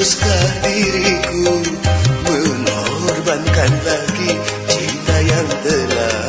haruskah diriku mengorbankan lagi cinta yang telah